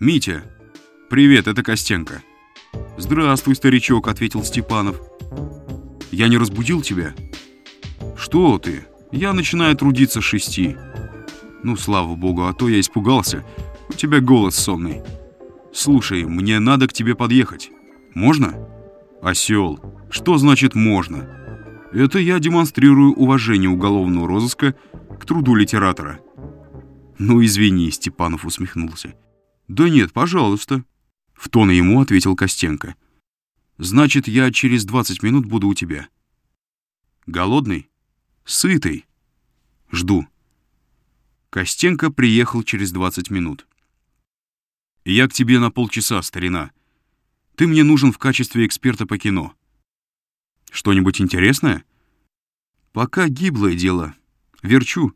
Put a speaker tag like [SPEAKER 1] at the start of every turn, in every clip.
[SPEAKER 1] «Митя, привет, это Костенко». «Здравствуй, старичок», — ответил Степанов. «Я не разбудил тебя?» «Что ты? Я начинаю трудиться с шести». «Ну, слава богу, а то я испугался. У тебя голос сонный». «Слушай, мне надо к тебе подъехать. Можно?» «Осел. Что значит «можно»?» «Это я демонстрирую уважение уголовного розыска к труду литератора». «Ну, извини», — Степанов усмехнулся. «Да нет, пожалуйста», — в тон ему ответил Костенко. «Значит, я через 20 минут буду у тебя». «Голодный?» «Сытый?» «Жду». Костенко приехал через 20 минут. «Я к тебе на полчаса, старина. Ты мне нужен в качестве эксперта по кино». «Что-нибудь интересное?» «Пока гиблое дело. Верчу.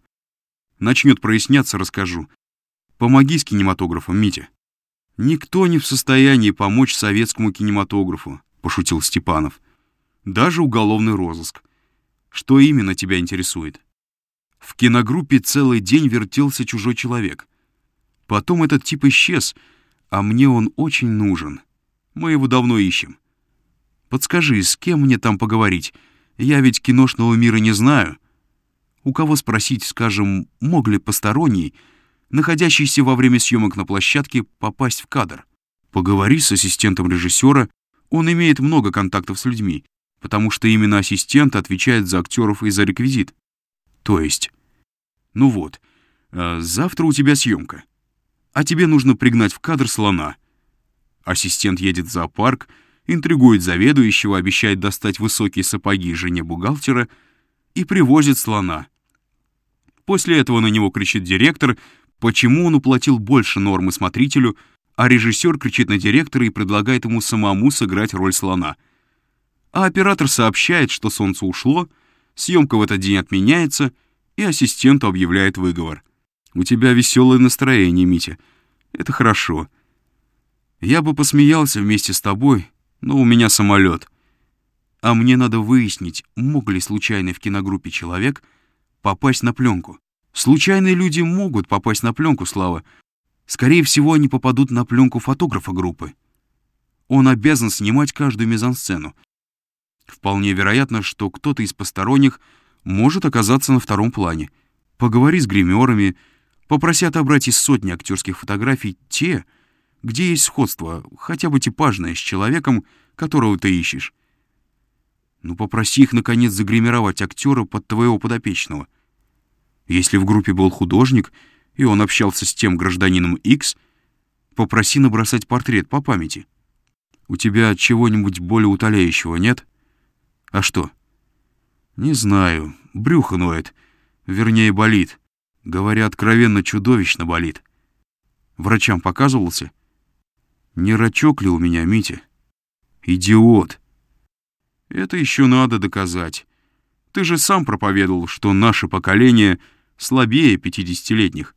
[SPEAKER 1] Начнет проясняться, расскажу. Помоги с кинематографом, Митя». «Никто не в состоянии помочь советскому кинематографу», — пошутил Степанов. «Даже уголовный розыск. Что именно тебя интересует?» В киногруппе целый день вертелся чужой человек. Потом этот тип исчез, а мне он очень нужен. Мы его давно ищем. Подскажи, с кем мне там поговорить? Я ведь киношного мира не знаю. У кого спросить, скажем, мог ли посторонний, находящийся во время съемок на площадке, попасть в кадр? Поговори с ассистентом режиссера, он имеет много контактов с людьми, потому что именно ассистент отвечает за актеров и за реквизит. То есть, ну вот, э, завтра у тебя съемка, а тебе нужно пригнать в кадр слона. Ассистент едет в зоопарк, интригует заведующего, обещает достать высокие сапоги жене бухгалтера и привозит слона. После этого на него кричит директор, почему он уплатил больше нормы смотрителю, а режиссер кричит на директора и предлагает ему самому сыграть роль слона. А оператор сообщает, что солнце ушло, съемка в этот день отменяется, и ассистенту объявляет выговор. «У тебя веселое настроение, Митя. Это хорошо. Я бы посмеялся вместе с тобой, но у меня самолет. А мне надо выяснить, мог ли случайный в киногруппе человек попасть на пленку. Случайные люди могут попасть на пленку, Слава. Скорее всего, они попадут на пленку фотографа группы. Он обязан снимать каждую мизансцену. Вполне вероятно, что кто-то из посторонних может оказаться на втором плане. Поговори с гримерами, попроси отобрать из сотни актерских фотографий те, где есть сходство, хотя бы типажное, с человеком, которого ты ищешь. Ну, попроси их, наконец, загримировать актера под твоего подопечного. Если в группе был художник, и он общался с тем гражданином X, попроси набросать портрет по памяти. У тебя чего-нибудь более утоляющего нет? А что? Не знаю. Брюхо ноет. Вернее, болит. Говоря откровенно, чудовищно болит. Врачам показывался? Не рачок ли у меня, Митя? Идиот. Это еще надо доказать. Ты же сам проповедовал, что наше поколение слабее пятидесятилетних,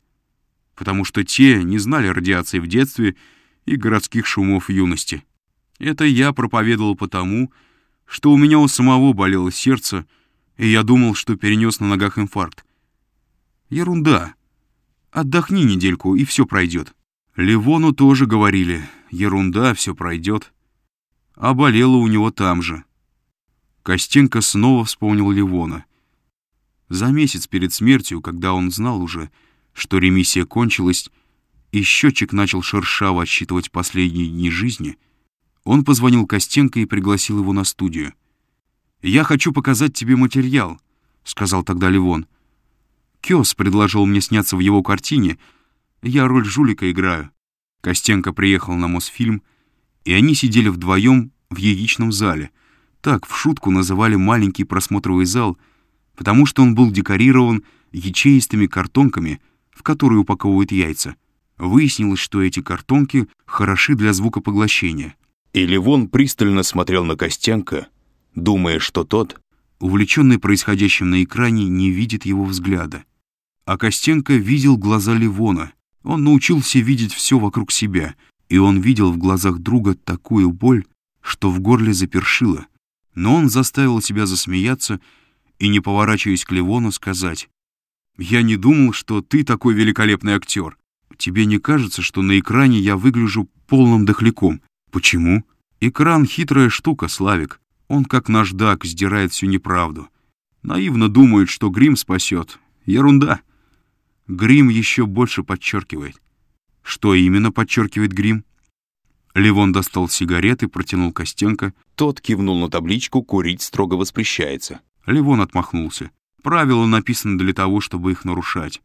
[SPEAKER 1] потому что те не знали радиации в детстве и городских шумов юности. Это я проповедовал потому, что у меня у самого болело сердце, и я думал, что перенес на ногах инфаркт. Ерунда. Отдохни недельку, и все пройдет. Ливону тоже говорили, ерунда, все пройдет. А болело у него там же. Костенко снова вспомнил Ливона. За месяц перед смертью, когда он знал уже, что ремиссия кончилась, и счетчик начал шершаво отсчитывать последние дни жизни, он позвонил Костенко и пригласил его на студию. «Я хочу показать тебе материал», — сказал тогда Ливон. «Кёс предложил мне сняться в его картине. Я роль жулика играю». Костенко приехал на Мосфильм, и они сидели вдвоем в яичном зале — так в шутку называли маленький просмотровый зал, потому что он был декорирован ячеистыми картонками, в которые упаковывают яйца. Выяснилось, что эти картонки хороши для звукопоглощения.
[SPEAKER 2] И Ливон пристально смотрел на Костенко, думая, что тот,
[SPEAKER 1] увлеченный происходящим на экране, не видит его взгляда. А Костенко видел глаза Ливона. Он научился видеть все вокруг себя, и он видел в глазах друга такую боль, что в горле запершило — но он заставил себя засмеяться и, не поворачиваясь к Ливону, сказать, «Я не думал, что ты такой великолепный актер». тебе не кажется, что на экране я выгляжу полным дохляком? Почему? Экран — хитрая штука, Славик. Он, как наждак, сдирает всю неправду. Наивно думает, что грим спасет. Ерунда. Грим еще больше подчеркивает. Что именно подчеркивает грим? Левон достал сигареты, протянул Костенко.
[SPEAKER 2] Тот кивнул на табличку «Курить строго воспрещается».
[SPEAKER 1] Левон отмахнулся. Правила написаны для того, чтобы их нарушать.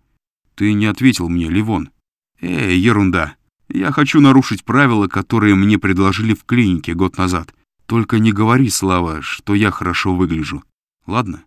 [SPEAKER 1] Ты не ответил мне, Левон. Эй, ерунда. Я хочу нарушить правила, которые мне предложили в клинике год назад. Только не говори, Слава, что я хорошо выгляжу. Ладно?